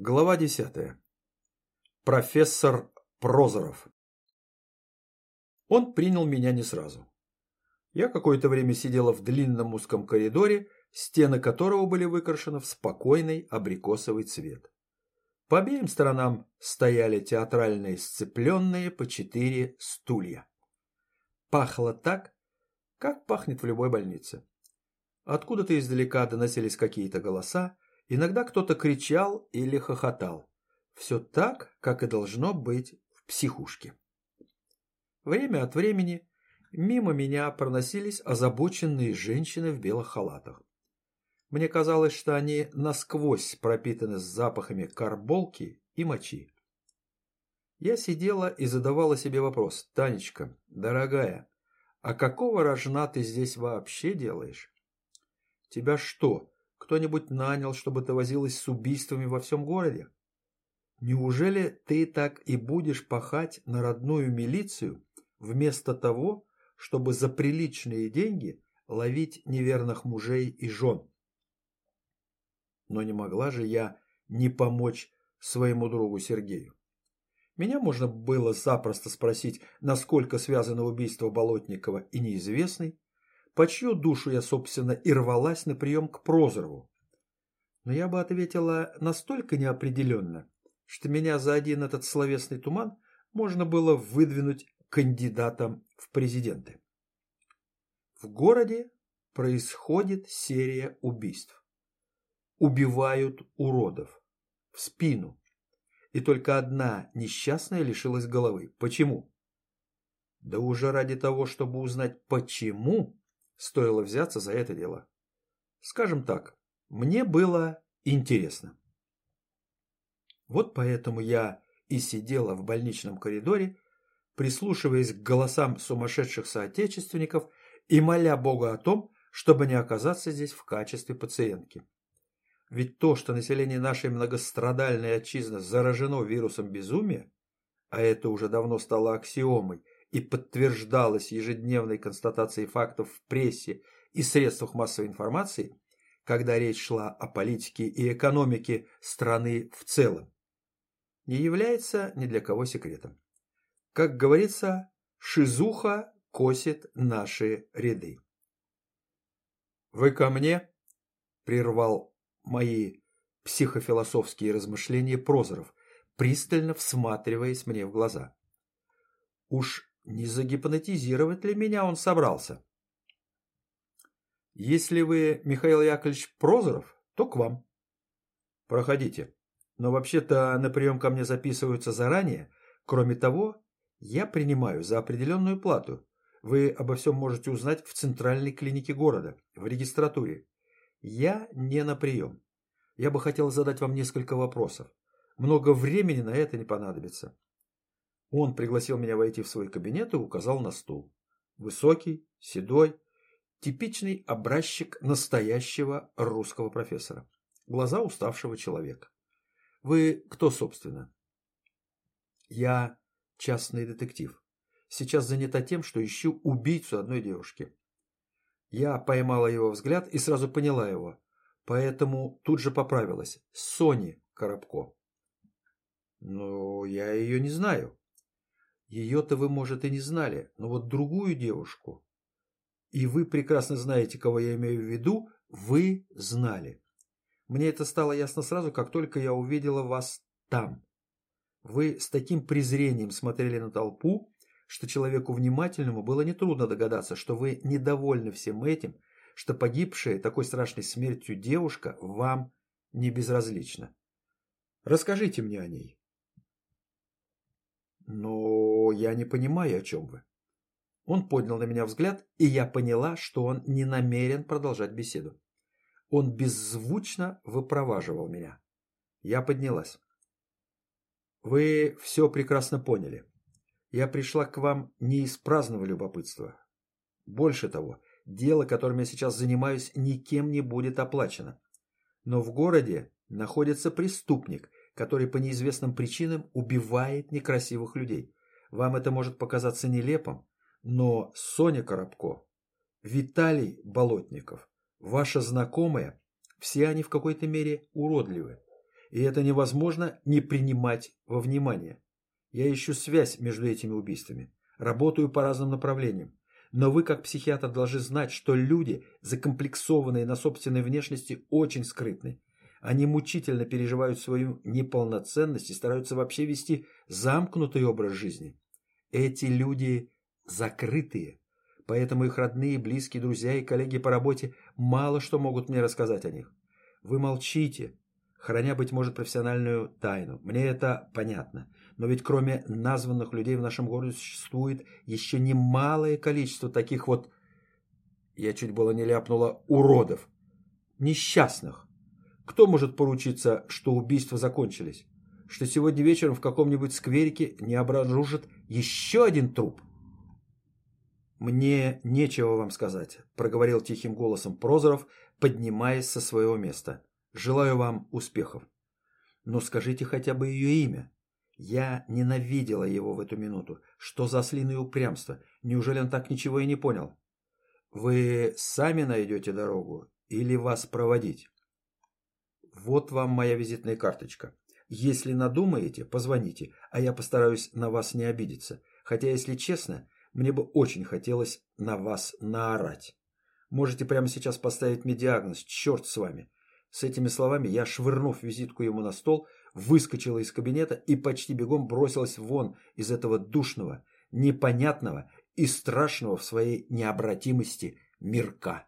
Глава десятая. Профессор Прозоров. Он принял меня не сразу. Я какое-то время сидела в длинном узком коридоре, стены которого были выкрашены в спокойный абрикосовый цвет. По обеим сторонам стояли театральные сцепленные по четыре стулья. Пахло так, как пахнет в любой больнице. Откуда-то издалека доносились какие-то голоса, Иногда кто-то кричал или хохотал. Все так, как и должно быть в психушке. Время от времени мимо меня проносились озабоченные женщины в белых халатах. Мне казалось, что они насквозь пропитаны запахами карболки и мочи. Я сидела и задавала себе вопрос. «Танечка, дорогая, а какого рожна ты здесь вообще делаешь? Тебя что, кто-нибудь нанял, чтобы ты возилась с убийствами во всем городе? Неужели ты так и будешь пахать на родную милицию, вместо того, чтобы за приличные деньги ловить неверных мужей и жен? Но не могла же я не помочь своему другу Сергею. Меня можно было запросто спросить, насколько связано убийство Болотникова и неизвестный, по чью душу я, собственно, и рвалась на прием к Прозорову. Но я бы ответила настолько неопределенно, что меня за один этот словесный туман можно было выдвинуть кандидатом в президенты. В городе происходит серия убийств. Убивают уродов. В спину. И только одна несчастная лишилась головы. Почему? Да уже ради того, чтобы узнать почему, стоило взяться за это дело. Скажем так, мне было интересно. Вот поэтому я и сидела в больничном коридоре, прислушиваясь к голосам сумасшедших соотечественников и моля Бога о том, чтобы не оказаться здесь в качестве пациентки. Ведь то, что население нашей многострадальной отчизны заражено вирусом безумия, а это уже давно стало аксиомой и подтверждалось ежедневной констатацией фактов в прессе и средствах массовой информации, когда речь шла о политике и экономике страны в целом, не является ни для кого секретом. Как говорится, шизуха косит наши ряды. «Вы ко мне?» – прервал мои психофилософские размышления Прозоров, пристально всматриваясь мне в глаза. Уж не загипнотизировать ли меня он собрался? Если вы Михаил Яковлевич Прозоров, то к вам. Проходите. Но вообще-то на прием ко мне записываются заранее. Кроме того, я принимаю за определенную плату. Вы обо всем можете узнать в центральной клинике города, в регистратуре. Я не на прием. Я бы хотел задать вам несколько вопросов. Много времени на это не понадобится. Он пригласил меня войти в свой кабинет и указал на стул. Высокий, седой, типичный образчик настоящего русского профессора. Глаза уставшего человека. Вы кто, собственно? Я частный детектив. Сейчас занята тем, что ищу убийцу одной девушки. Я поймала его взгляд и сразу поняла его, поэтому тут же поправилась. Сони Коробко. Но я ее не знаю. Ее-то вы, может, и не знали, но вот другую девушку, и вы прекрасно знаете, кого я имею в виду, вы знали. Мне это стало ясно сразу, как только я увидела вас там. Вы с таким презрением смотрели на толпу, что человеку внимательному было нетрудно догадаться, что вы недовольны всем этим, что погибшая такой страшной смертью девушка вам не безразлична. Расскажите мне о ней. Но я не понимаю, о чем вы. Он поднял на меня взгляд, и я поняла, что он не намерен продолжать беседу. Он беззвучно выпроваживал меня. Я поднялась. Вы все прекрасно поняли. Я пришла к вам не из праздного любопытства. Больше того, дело, которым я сейчас занимаюсь, никем не будет оплачено. Но в городе находится преступник, который по неизвестным причинам убивает некрасивых людей. Вам это может показаться нелепым, но Соня Коробко, Виталий Болотников, ваша знакомая, все они в какой-то мере уродливы. И это невозможно не принимать во внимание. Я ищу связь между этими убийствами. Работаю по разным направлениям. Но вы, как психиатр, должны знать, что люди, закомплексованные на собственной внешности, очень скрытны. Они мучительно переживают свою неполноценность и стараются вообще вести замкнутый образ жизни. Эти люди закрытые, поэтому их родные, близкие, друзья и коллеги по работе мало что могут мне рассказать о них. Вы молчите, храня, быть может, профессиональную тайну. Мне это понятно. Но ведь кроме названных людей в нашем городе существует еще немалое количество таких вот, я чуть было не ляпнула, уродов, несчастных. Кто может поручиться, что убийства закончились? Что сегодня вечером в каком-нибудь скверике не обнаружат еще один труп? «Мне нечего вам сказать», – проговорил тихим голосом Прозоров, поднимаясь со своего места. «Желаю вам успехов. Но скажите хотя бы ее имя. Я ненавидела его в эту минуту. Что за слиное упрямство? Неужели он так ничего и не понял? Вы сами найдете дорогу или вас проводить?» «Вот вам моя визитная карточка. Если надумаете, позвоните, а я постараюсь на вас не обидеться. Хотя, если честно, мне бы очень хотелось на вас наорать. Можете прямо сейчас поставить мне диагноз, черт с вами. С этими словами я, швырнув визитку ему на стол, выскочила из кабинета и почти бегом бросилась вон из этого душного, непонятного и страшного в своей необратимости мирка.